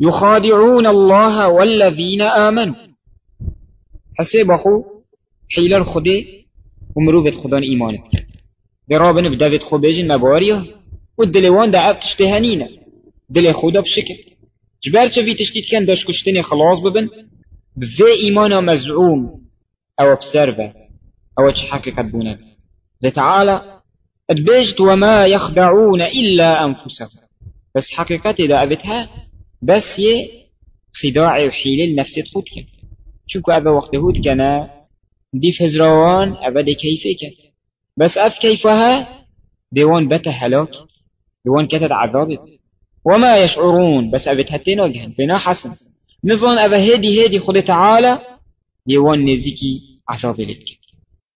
يخادعون الله والذين آمنوا. حسيب أخو حيل الخدي ومروبة خدان إيمانك درابن بدافت خو بيجن مباريا والدلوان دعب تشتهنينا دل خدا بشكل جبر في تشتيت كان داش كشتني خلاص ببن. بذي إيمانا مزعوم. أو بسرفة أو تحقق بونا لتعالى ادبجت وما يخدعون إلا أنفسهم. بس حقيقتي دا أبتها بس يه خداع وحيلة لنفسي تخوت كان شوكو أبا وقت هود كان دي فزروان أبا دي كيفي كان بس أف كيفها ديوان بتا هلاك ديوان كتت عذابت وما يشعرون بس أبت هتين وجهن بنا حسن. نظن أبا هدي هدي خد تعالى ديوان نزيكي عذاب لك